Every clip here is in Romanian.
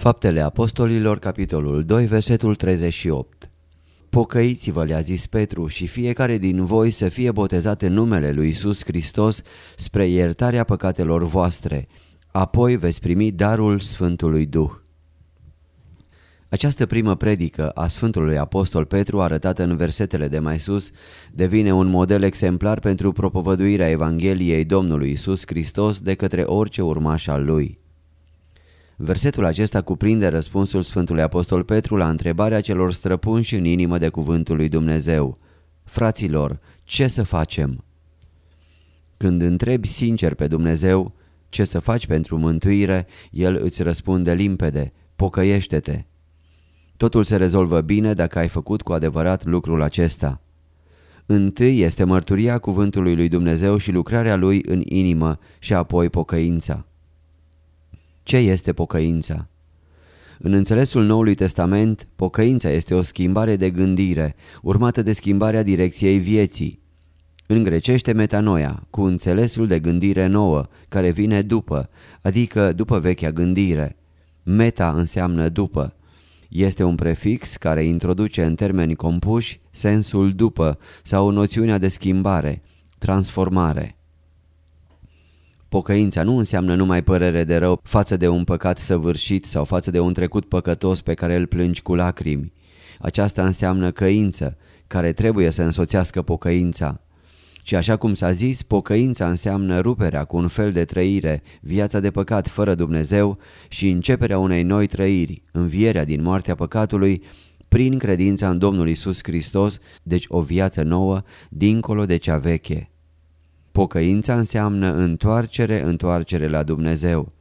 Faptele Apostolilor, capitolul 2, versetul 38 Pocăiți-vă, le-a zis Petru, și fiecare din voi să fie botezat în numele lui Isus Hristos spre iertarea păcatelor voastre. Apoi veți primi darul Sfântului Duh. Această primă predică a Sfântului Apostol Petru, arătată în versetele de mai sus, devine un model exemplar pentru propovăduirea Evangheliei Domnului Isus Hristos de către orice urmaș al lui. Versetul acesta cuprinde răspunsul Sfântului Apostol Petru la întrebarea celor străpunși în inimă de cuvântul lui Dumnezeu. Fraților, ce să facem? Când întrebi sincer pe Dumnezeu ce să faci pentru mântuire, El îți răspunde limpede, pocăiește-te. Totul se rezolvă bine dacă ai făcut cu adevărat lucrul acesta. Întâi este mărturia cuvântului lui Dumnezeu și lucrarea lui în inimă și apoi pocăința. Ce este pocăința? În înțelesul Noului Testament, pocăința este o schimbare de gândire, urmată de schimbarea direcției vieții. În grecește metanoia, cu înțelesul de gândire nouă, care vine după, adică după vechea gândire. Meta înseamnă după. Este un prefix care introduce în termeni compuși sensul după sau noțiunea de schimbare, transformare. Pocăința nu înseamnă numai părere de rău față de un păcat săvârșit sau față de un trecut păcătos pe care îl plângi cu lacrimi. Aceasta înseamnă căință, care trebuie să însoțească pocăința. Și așa cum s-a zis, pocăința înseamnă ruperea cu un fel de trăire, viața de păcat fără Dumnezeu și începerea unei noi trăiri, învierea din moartea păcatului, prin credința în Domnul Isus Hristos, deci o viață nouă, dincolo de cea veche. Pocăința înseamnă întoarcere, întoarcere la Dumnezeu.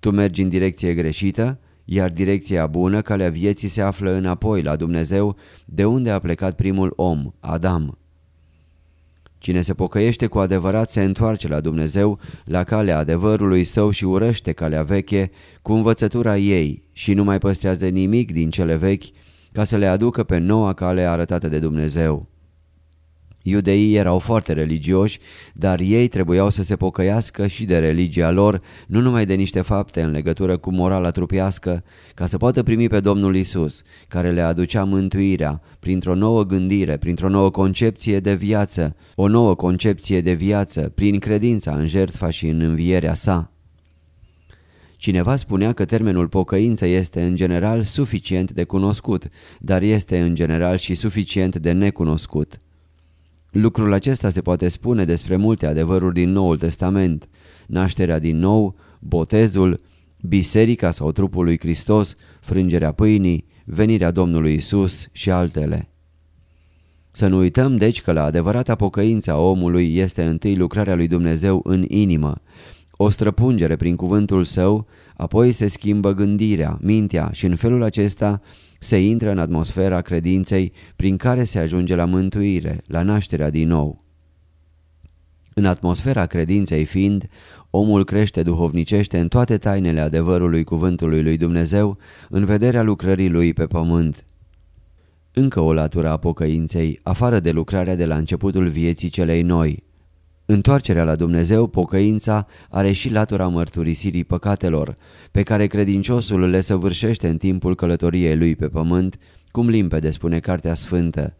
Tu mergi în direcție greșită, iar direcția bună, calea vieții, se află înapoi la Dumnezeu, de unde a plecat primul om, Adam. Cine se pocăiește cu adevărat se întoarce la Dumnezeu, la calea adevărului său și urăște calea veche cu învățătura ei și nu mai păstrează nimic din cele vechi ca să le aducă pe noua cale arătată de Dumnezeu. Iudeii erau foarte religioși, dar ei trebuiau să se pocăiască și de religia lor, nu numai de niște fapte în legătură cu morala trupească, ca să poată primi pe Domnul Isus, care le aducea mântuirea printr-o nouă gândire, printr-o nouă concepție de viață, o nouă concepție de viață, prin credința în jertfa și în învierea sa. Cineva spunea că termenul pocăință este în general suficient de cunoscut, dar este în general și suficient de necunoscut. Lucrul acesta se poate spune despre multe adevăruri din Noul Testament. Nașterea din nou, botezul, biserica sau trupul lui Hristos, frângerea pâinii, venirea Domnului Isus și altele. Să nu uităm deci că la adevărata pocăință a omului este întâi lucrarea lui Dumnezeu în inimă, o străpungere prin cuvântul său, apoi se schimbă gândirea, mintea și în felul acesta se intră în atmosfera credinței prin care se ajunge la mântuire, la nașterea din nou. În atmosfera credinței fiind, omul crește duhovnicește în toate tainele adevărului cuvântului lui Dumnezeu, în vederea lucrării lui pe pământ. Încă o latură a pocăinței, afară de lucrarea de la începutul vieții celei noi. Întoarcerea la Dumnezeu, pocăința, are și latura mărturisirii păcatelor, pe care credinciosul le săvârșește în timpul călătoriei lui pe pământ, cum limpede spune Cartea Sfântă.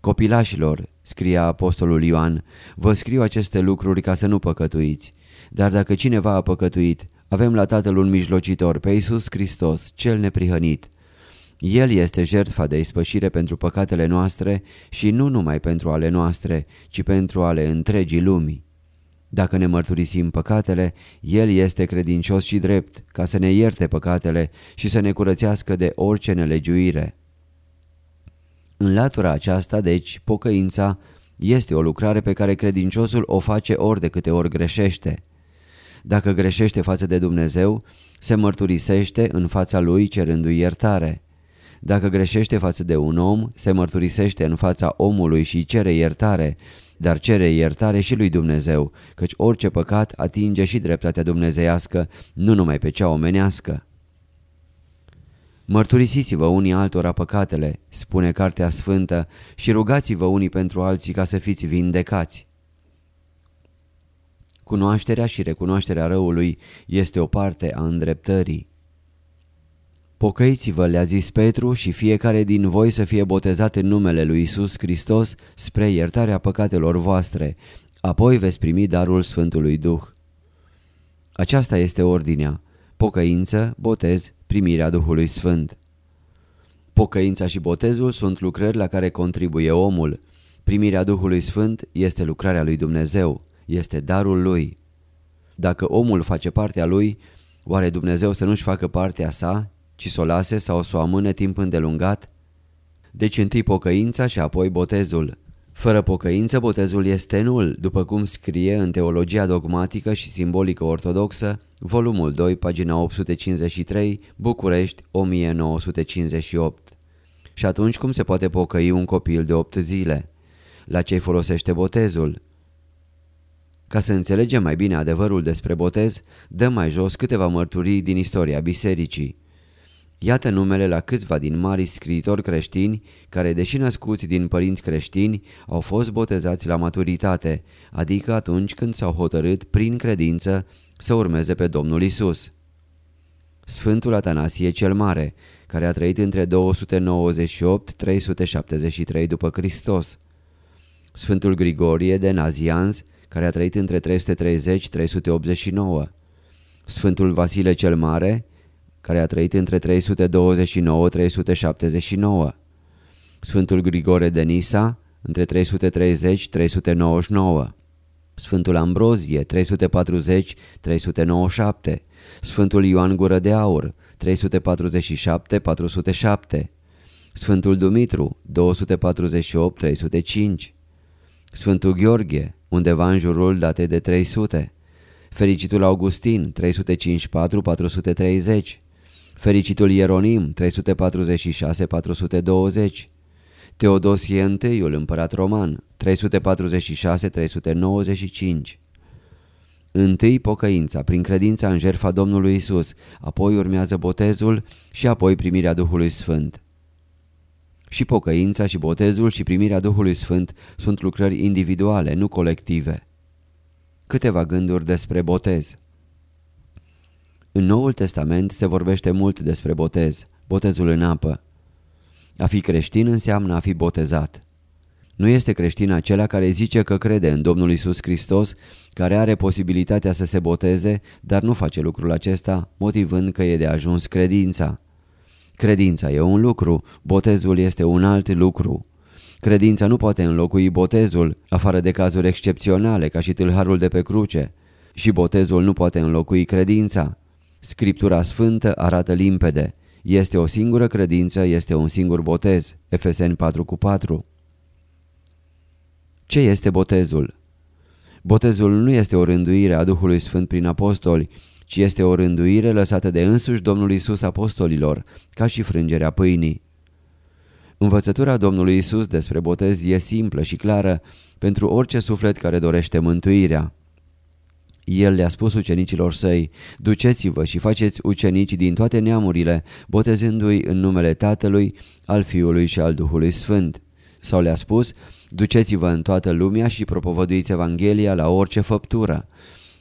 Copilașilor, scria apostolul Ioan, vă scriu aceste lucruri ca să nu păcătuiți, dar dacă cineva a păcătuit, avem la Tatăl un mijlocitor, pe Iisus Hristos, cel neprihănit. El este jertfa de ispășire pentru păcatele noastre și nu numai pentru ale noastre, ci pentru ale întregii lumii. Dacă ne mărturisim păcatele, El este credincios și drept ca să ne ierte păcatele și să ne curățească de orice nelegiuire. În latura aceasta, deci, pocăința este o lucrare pe care credinciosul o face ori de câte ori greșește. Dacă greșește față de Dumnezeu, se mărturisește în fața Lui cerându-i iertare. Dacă greșește față de un om, se mărturisește în fața omului și cere iertare, dar cere iertare și lui Dumnezeu, căci orice păcat atinge și dreptatea dumnezeiască, nu numai pe cea omenească. Mărturisiți-vă unii altora păcatele, spune Cartea Sfântă, și rugați-vă unii pentru alții ca să fiți vindecați. Cunoașterea și recunoașterea răului este o parte a îndreptării. Pocăiți-vă, le-a zis Petru, și fiecare din voi să fie botezat în numele lui Isus Hristos spre iertarea păcatelor voastre, apoi veți primi darul Sfântului Duh. Aceasta este ordinea, pocăință, botez, primirea Duhului Sfânt. Pocăința și botezul sunt lucrări la care contribuie omul. Primirea Duhului Sfânt este lucrarea lui Dumnezeu, este darul lui. Dacă omul face partea lui, oare Dumnezeu să nu-și facă partea sa, ci să o lase sau să o amâne timp îndelungat? Deci întâi pocăința și apoi botezul. Fără pocăință, botezul este nul, după cum scrie în Teologia dogmatică și simbolică ortodoxă, volumul 2, pagina 853, București, 1958. Și atunci cum se poate pocăi un copil de 8 zile? La ce folosește botezul? Ca să înțelegem mai bine adevărul despre botez, dăm mai jos câteva mărturii din istoria bisericii. Iată numele la câțiva din mari scriitori creștini care, deși născuți din părinți creștini, au fost botezați la maturitate, adică atunci când s-au hotărât prin credință să urmeze pe Domnul Isus. Sfântul Atanasie cel Mare, care a trăit între 298-373 după Hristos. Sfântul Grigorie de Nazianz, care a trăit între 330-389. Sfântul Vasile cel Mare, care a trăit între 329-379. Sfântul Grigore de Nisa, între 330-399. Sfântul Ambrozie, 340-397. Sfântul Ioan Gură de Aur, 347-407. Sfântul Dumitru, 248-305. Sfântul Gheorghe, undeva în jurul date de 300. Fericitul Augustin, 354-430. Fericitul Ieronim 346-420 Teodosie I, împărat roman 346-395 Întâi pocăința prin credința în jertfa Domnului Isus, apoi urmează botezul și apoi primirea Duhului Sfânt. Și pocăința și botezul și primirea Duhului Sfânt sunt lucrări individuale, nu colective. Câteva gânduri despre botez. În Noul Testament se vorbește mult despre botez, botezul în apă. A fi creștin înseamnă a fi botezat. Nu este creștin acela care zice că crede în Domnul Isus Hristos, care are posibilitatea să se boteze, dar nu face lucrul acesta, motivând că e de ajuns credința. Credința e un lucru, botezul este un alt lucru. Credința nu poate înlocui botezul, afară de cazuri excepționale, ca și tâlharul de pe cruce. Și botezul nu poate înlocui credința. Scriptura Sfântă arată limpede. Este o singură credință, este un singur botez. Efeseni 4 cu 4. Ce este botezul? Botezul nu este o rânduire a Duhului Sfânt prin apostoli, ci este o rânduire lăsată de însuși Domnul Isus apostolilor, ca și frângerea pâinii. Învățătura Domnului Isus despre botez e simplă și clară pentru orice suflet care dorește mântuirea. El le-a spus ucenicilor săi, duceți-vă și faceți ucenici din toate neamurile, botezându-i în numele Tatălui, al Fiului și al Duhului Sfânt. Sau le-a spus, duceți-vă în toată lumea și propovăduiți Evanghelia la orice făptură.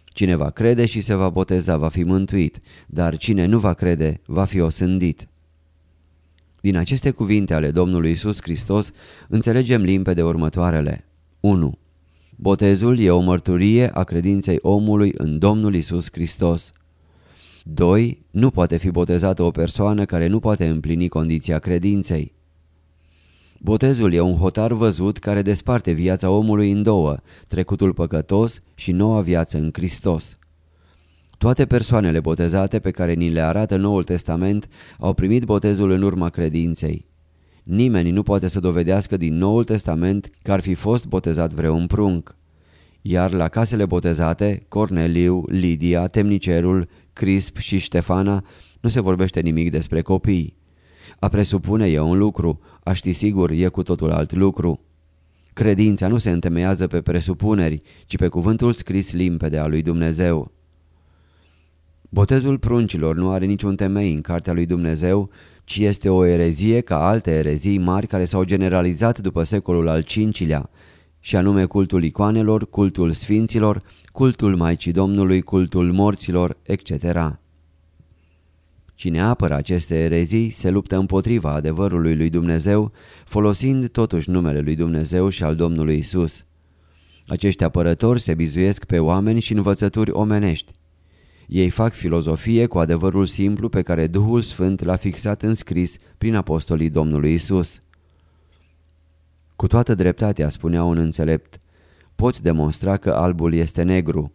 Cine va crede și se va boteza va fi mântuit, dar cine nu va crede va fi osândit. Din aceste cuvinte ale Domnului Isus Hristos înțelegem limpede următoarele. 1. Botezul e o mărturie a credinței omului în Domnul Isus Hristos. 2. Nu poate fi botezată o persoană care nu poate împlini condiția credinței. Botezul e un hotar văzut care desparte viața omului în două, trecutul păcătos și noua viață în Hristos. Toate persoanele botezate pe care ni le arată Noul Testament au primit botezul în urma credinței. Nimeni nu poate să dovedească din Noul Testament că ar fi fost botezat vreun prunc. Iar la casele botezate, Corneliu, Lidia, Temnicerul, Crisp și Ștefana, nu se vorbește nimic despre copii. A presupune e un lucru, a ști sigur e cu totul alt lucru. Credința nu se întemeiază pe presupuneri, ci pe cuvântul scris limpede al lui Dumnezeu. Botezul pruncilor nu are niciun temei în cartea lui Dumnezeu, ci este o erezie ca alte erezii mari care s-au generalizat după secolul al V-lea, și anume cultul icoanelor, cultul sfinților, cultul Maicii Domnului, cultul morților, etc. Cine apără aceste erezii se luptă împotriva adevărului lui Dumnezeu, folosind totuși numele lui Dumnezeu și al Domnului Isus. Acești apărători se bizuiesc pe oameni și învățături omenești. Ei fac filozofie cu adevărul simplu pe care Duhul Sfânt l-a fixat în scris prin apostolii Domnului Isus. Cu toată dreptatea, spunea un înțelept, poți demonstra că albul este negru,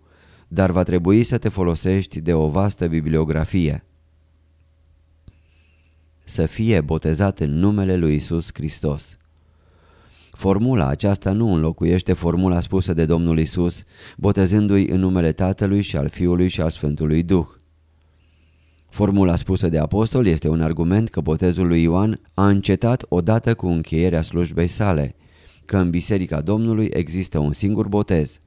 dar va trebui să te folosești de o vastă bibliografie. Să fie botezat în numele lui Isus Hristos. Formula aceasta nu înlocuiește formula spusă de Domnul Isus, botezându-i în numele Tatălui și al Fiului și al Sfântului Duh. Formula spusă de apostol este un argument că botezul lui Ioan a încetat odată cu încheierea slujbei sale, că în Biserica Domnului există un singur botez,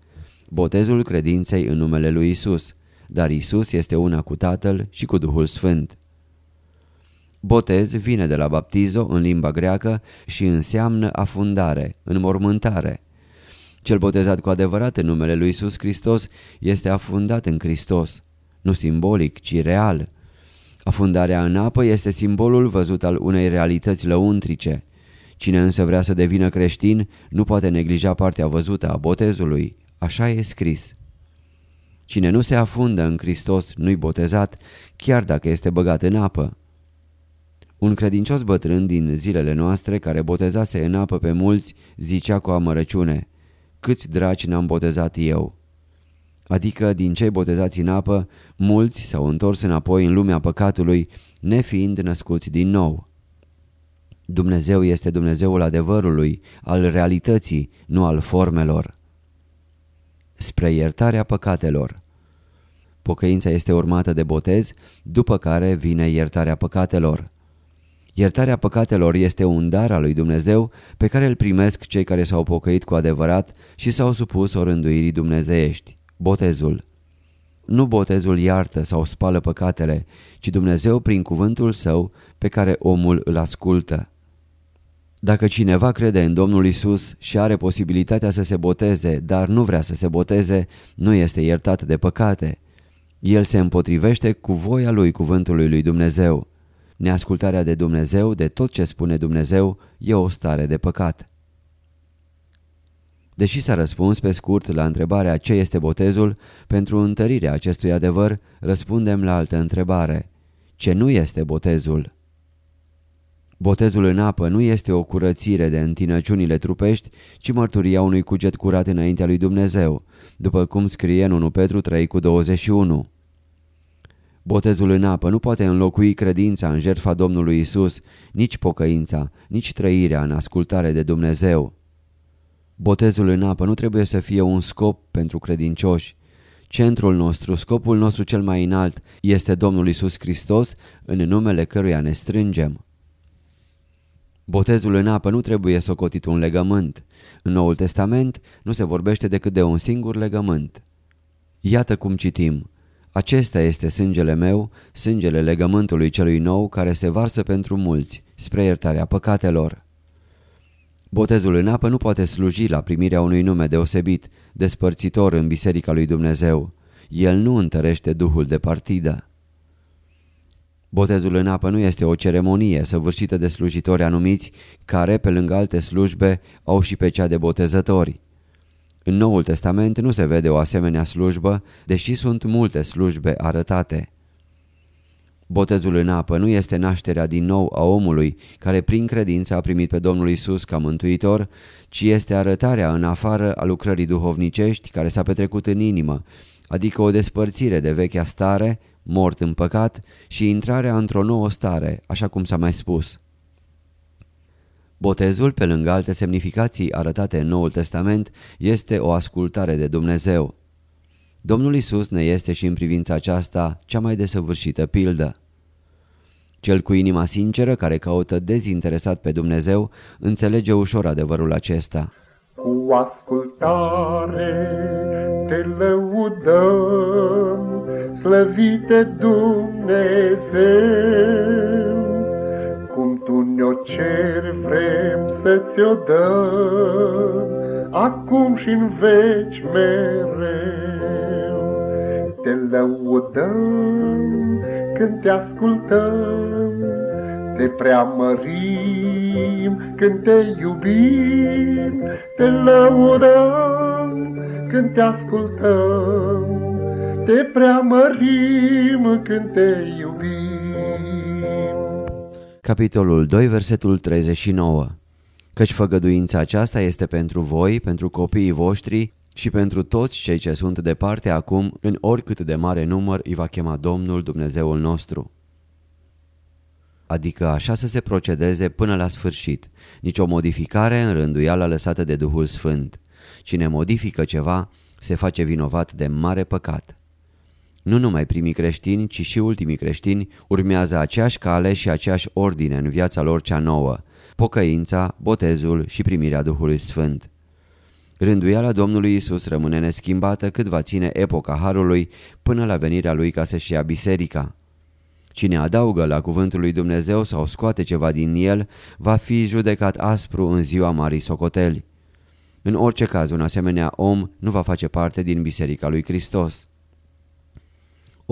botezul credinței în numele lui Isus, dar Isus este una cu Tatăl și cu Duhul Sfânt. Botez vine de la baptizo în limba greacă și înseamnă afundare, înmormântare. Cel botezat cu adevărat în numele lui Isus Hristos este afundat în Hristos, nu simbolic, ci real. Afundarea în apă este simbolul văzut al unei realități lăuntrice. Cine însă vrea să devină creștin nu poate neglija partea văzută a botezului. Așa e scris. Cine nu se afundă în Hristos nu-i botezat, chiar dacă este băgat în apă. Un credincios bătrân din zilele noastre care botezase în apă pe mulți zicea cu amărăciune Câți draci n-am botezat eu? Adică din cei botezați în apă, mulți s-au întors înapoi în lumea păcatului, nefiind născuți din nou. Dumnezeu este Dumnezeul adevărului, al realității, nu al formelor. Spre iertarea păcatelor Pocăința este urmată de botez, după care vine iertarea păcatelor. Iertarea păcatelor este un dar al lui Dumnezeu pe care îl primesc cei care s-au pocăit cu adevărat și s-au supus orânduirii dumnezeiești, botezul. Nu botezul iartă sau spală păcatele, ci Dumnezeu prin cuvântul său pe care omul îl ascultă. Dacă cineva crede în Domnul Isus și are posibilitatea să se boteze, dar nu vrea să se boteze, nu este iertat de păcate. El se împotrivește cu voia lui cuvântului lui Dumnezeu. Neascultarea de Dumnezeu, de tot ce spune Dumnezeu, e o stare de păcat. Deși s-a răspuns pe scurt la întrebarea ce este botezul, pentru întărirea acestui adevăr răspundem la altă întrebare. Ce nu este botezul? Botezul în apă nu este o curățire de întinăciunile trupești, ci mărturia unui cuget curat înaintea lui Dumnezeu, după cum scrie în 1 Petru 3 cu 21. Botezul în apă nu poate înlocui credința în jertfa Domnului Isus, nici pocăința, nici trăirea în ascultare de Dumnezeu. Botezul în apă nu trebuie să fie un scop pentru credincioși. Centrul nostru, scopul nostru cel mai înalt, este Domnul Isus Hristos, în numele căruia ne strângem. Botezul în apă nu trebuie socotit un legământ. În Noul Testament nu se vorbește decât de un singur legământ. Iată cum citim. Acesta este sângele meu, sângele legământului celui nou care se varsă pentru mulți, spre iertarea păcatelor. Botezul în apă nu poate sluji la primirea unui nume deosebit, despărțitor în Biserica lui Dumnezeu. El nu întărește duhul de partidă. Botezul în apă nu este o ceremonie săvârșită de slujitori anumiți care, pe lângă alte slujbe, au și pe cea de botezători. În Noul Testament nu se vede o asemenea slujbă, deși sunt multe slujbe arătate. Botezul în apă nu este nașterea din nou a omului care prin credință a primit pe Domnul Isus ca mântuitor, ci este arătarea în afară a lucrării duhovnicești care s-a petrecut în inimă, adică o despărțire de vechea stare, mort în păcat, și intrarea într-o nouă stare, așa cum s-a mai spus. Botezul, pe lângă alte semnificații arătate în Noul Testament, este o ascultare de Dumnezeu. Domnul Isus ne este și în privința aceasta cea mai desăvârșită pildă. Cel cu inima sinceră care caută dezinteresat pe Dumnezeu înțelege ușor adevărul acesta. Cu ascultare te lăudăm, slăvite Dumnezeu, cum tu ne-o ceri vrem să ți-o dăm, acum și în veci mereu. Te lăudăm când te ascultăm, te preamărim când te iubim, te lăudăm când te ascultăm, te preamărim când te iubim. Capitolul 2, versetul 39 Căci făgăduința aceasta este pentru voi, pentru copiii voștri și pentru toți cei ce sunt departe acum, în oricât de mare număr îi va chema Domnul Dumnezeul nostru. Adică așa să se procedeze până la sfârșit, nicio modificare în rânduiala lăsată de Duhul Sfânt. Cine modifică ceva, se face vinovat de mare păcat. Nu numai primii creștini, ci și ultimii creștini urmează aceeași cale și aceeași ordine în viața lor cea nouă, pocăința, botezul și primirea Duhului Sfânt. Rânduiala Domnului Isus rămâne neschimbată cât va ține epoca Harului până la venirea Lui ca să-și ia biserica. Cine adaugă la cuvântul lui Dumnezeu sau scoate ceva din el, va fi judecat aspru în ziua Marii Socoteli. În orice caz, un asemenea om nu va face parte din Biserica lui Hristos.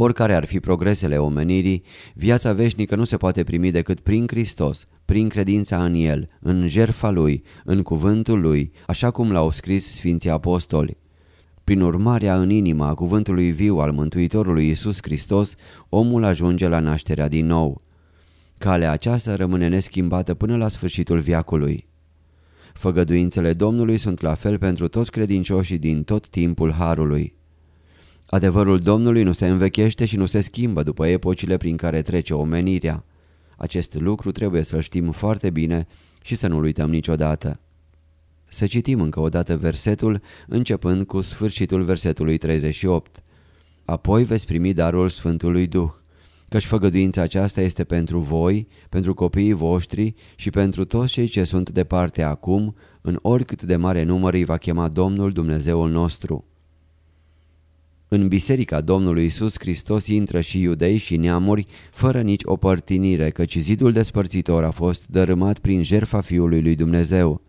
Oricare ar fi progresele omenirii, viața veșnică nu se poate primi decât prin Hristos, prin credința în El, în jerfa Lui, în cuvântul Lui, așa cum l-au scris Sfinții Apostoli. Prin urmarea în inima a cuvântului viu al Mântuitorului Iisus Hristos, omul ajunge la nașterea din nou. Calea aceasta rămâne neschimbată până la sfârșitul viacului. Făgăduințele Domnului sunt la fel pentru toți credincioșii din tot timpul Harului. Adevărul Domnului nu se învechește și nu se schimbă după epocile prin care trece omenirea. Acest lucru trebuie să-l știm foarte bine și să nu-l uităm niciodată. Să citim încă o dată versetul, începând cu sfârșitul versetului 38. Apoi veți primi darul Sfântului Duh, căci făgăduința aceasta este pentru voi, pentru copiii voștri și pentru toți cei ce sunt departe acum, în oricât de mare număr îi va chema Domnul Dumnezeul nostru. În biserica Domnului Isus Hristos intră și iudei și neamuri fără nici o părtinire, căci zidul despărțitor a fost dărâmat prin jertfa Fiului lui Dumnezeu.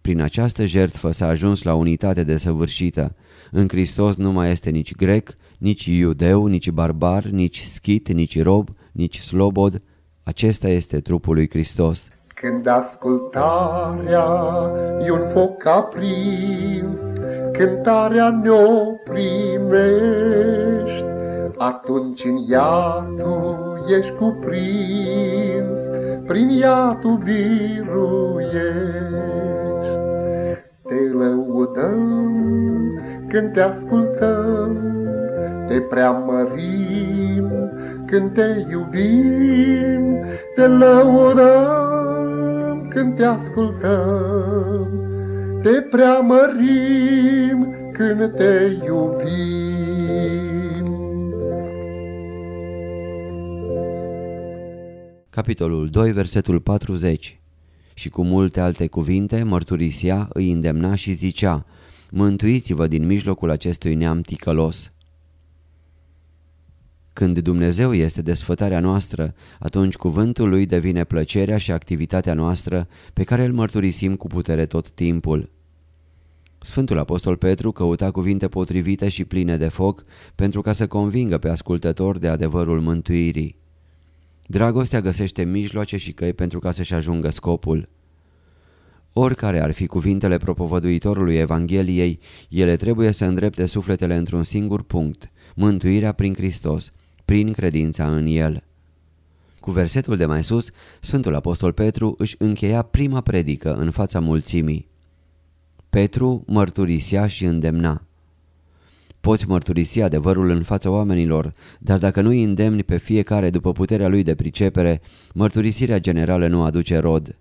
Prin această jertfă s-a ajuns la unitate desăvârșită. În Hristos nu mai este nici grec, nici iudeu, nici barbar, nici schit, nici rob, nici slobod. Acesta este trupul lui Hristos. Când ascultarea e un foc aprins, cântarea ne-o primești, atunci în ea tu ești cuprins, prin ea tu biruiești. Te lăudăm când te ascultăm, te preamărim când te iubim, te lăudăm când te ascultăm, te preamărim când te iubim. Capitolul 2, versetul 40 Și cu multe alte cuvinte mărturisea, îi îndemna și zicea, Mântuiți-vă din mijlocul acestui neam ticălos. Când Dumnezeu este desfătarea noastră, atunci cuvântul Lui devine plăcerea și activitatea noastră pe care îl mărturisim cu putere tot timpul. Sfântul Apostol Petru căuta cuvinte potrivite și pline de foc pentru ca să convingă pe ascultător de adevărul mântuirii. Dragostea găsește mijloace și căi pentru ca să-și ajungă scopul. Oricare ar fi cuvintele propovăduitorului Evangheliei, ele trebuie să îndrepte sufletele într-un singur punct, mântuirea prin Hristos, prin credința în El. Cu versetul de mai sus, Sfântul Apostol Petru își încheia prima predică în fața mulțimii. Petru mărturisea și îndemna. Poți mărturisi adevărul în fața oamenilor, dar dacă nu îi îndemni pe fiecare după puterea lui de pricepere, mărturisirea generală nu aduce rod.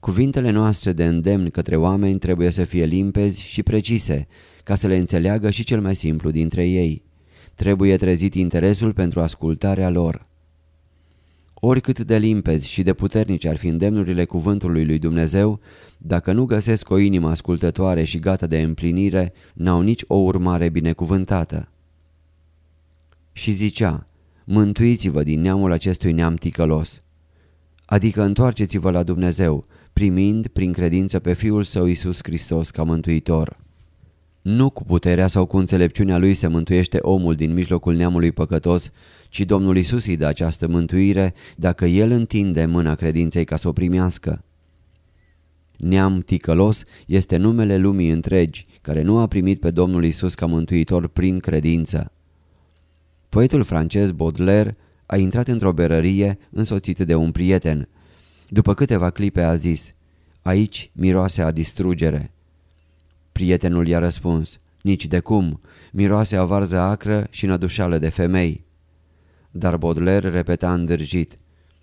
Cuvintele noastre de îndemn către oameni trebuie să fie limpezi și precise, ca să le înțeleagă și cel mai simplu dintre ei. Trebuie trezit interesul pentru ascultarea lor. Oricât de limpezi și de puternici ar fi îndemnurile cuvântului lui Dumnezeu, dacă nu găsesc o inimă ascultătoare și gata de împlinire, n-au nici o urmare binecuvântată. Și zicea, mântuiți-vă din neamul acestui neam ticălos, adică întoarceți-vă la Dumnezeu, primind prin credință pe Fiul Său Iisus Hristos ca mântuitor. Nu cu puterea sau cu înțelepciunea lui se mântuiește omul din mijlocul neamului păcătos, ci Domnul Isus îi dă această mântuire dacă El întinde mâna credinței ca să o primească. Neam ticălos este numele lumii întregi, care nu a primit pe Domnul Isus ca mântuitor prin credință. Poetul francez Baudelaire a intrat într-o berărie însoțit de un prieten. După câteva clipe a zis, aici miroase a distrugere. Prietenul i-a răspuns, nici de cum, miroase a varză acră și nădușală de femei. Dar Baudelaire repeta îndârjit,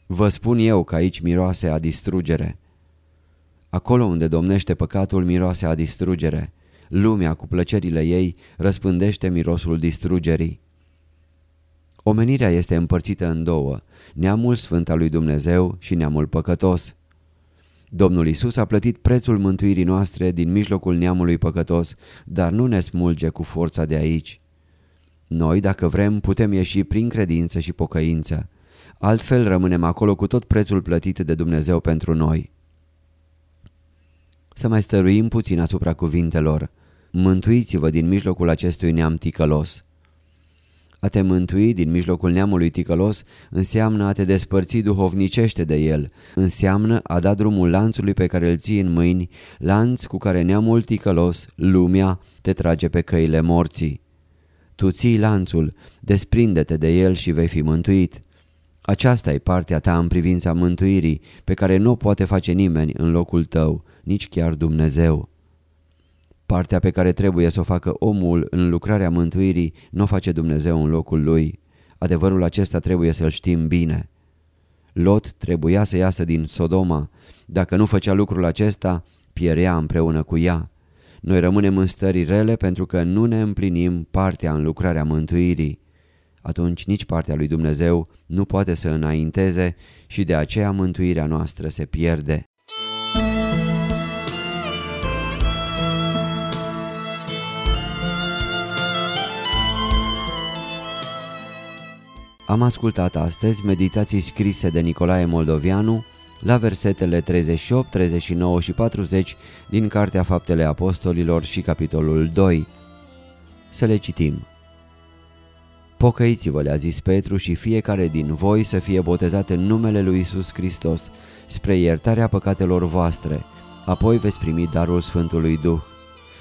vă spun eu că aici miroase a distrugere. Acolo unde domnește păcatul miroase a distrugere. Lumea cu plăcerile ei răspândește mirosul distrugerii. Omenirea este împărțită în două, neamul sfânt al lui Dumnezeu și neamul păcătos. Domnul Isus a plătit prețul mântuirii noastre din mijlocul neamului păcătos, dar nu ne smulge cu forța de aici. Noi, dacă vrem, putem ieși prin credință și pocăință. Altfel rămânem acolo cu tot prețul plătit de Dumnezeu pentru noi. Să mai stăruim puțin asupra cuvintelor. Mântuiți-vă din mijlocul acestui neam ticălos. A te mântui din mijlocul neamului ticălos înseamnă a te despărți duhovnicește de el, înseamnă a da drumul lanțului pe care îl ții în mâini, lanț cu care neamul ticălos, lumea, te trage pe căile morții. Tu ții lanțul, desprinde-te de el și vei fi mântuit. Aceasta e partea ta în privința mântuirii, pe care nu o poate face nimeni în locul tău, nici chiar Dumnezeu. Partea pe care trebuie să o facă omul în lucrarea mântuirii nu o face Dumnezeu în locul lui. Adevărul acesta trebuie să-l știm bine. Lot trebuia să iasă din Sodoma. Dacă nu făcea lucrul acesta, pierea împreună cu ea. Noi rămânem în stări rele pentru că nu ne împlinim partea în lucrarea mântuirii. Atunci nici partea lui Dumnezeu nu poate să înainteze și de aceea mântuirea noastră se pierde. Am ascultat astăzi meditații scrise de Nicolae Moldovianu la versetele 38, 39 și 40 din Cartea Faptele Apostolilor și capitolul 2. Să le citim. Pocăiți-vă, le-a zis Petru și fiecare din voi să fie botezat în numele lui Isus Hristos spre iertarea păcatelor voastre, apoi veți primi darul Sfântului Duh.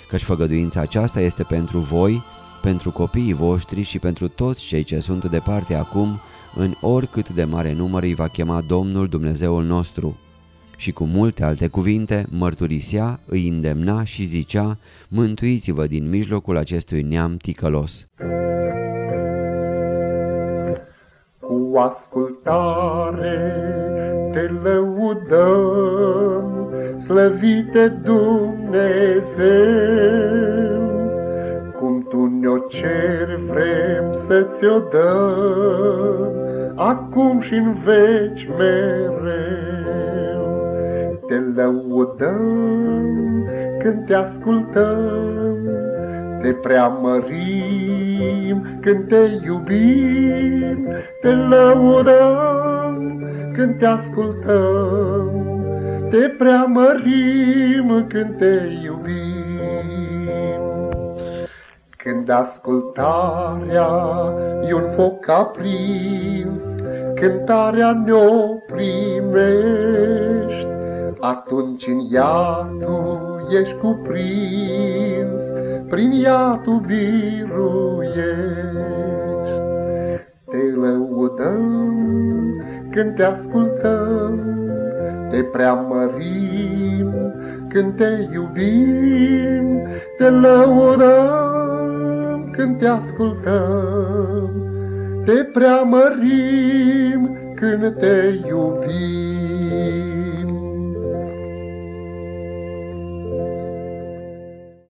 Căci făgăduința aceasta este pentru voi, pentru copiii voștri și pentru toți cei ce sunt departe acum, în oricât de mare număr îi va chema Domnul Dumnezeul nostru. Și cu multe alte cuvinte mărturisea, îi îndemna și zicea, mântuiți-vă din mijlocul acestui neam ticălos. Cu ascultare te lăudăm, slăvite Dumnezeu, cum Tu ne-o ceri, vrem să-ți-o dăm, acum și în veci mereu. Te lăudăm când te ascultăm, te preamărim când te iubim, te lăudăm când te ascultăm, te preamărim când te iubim. Când ascultarea e un foc aprins, Cântarea ne-o primești, Atunci în ea tu ești cuprins, Prin ea tu biruiești. Te lăudăm când te ascultăm, Te preamărim când te iubim, Te lăudăm când te ascultăm, te preamărim când te iubim.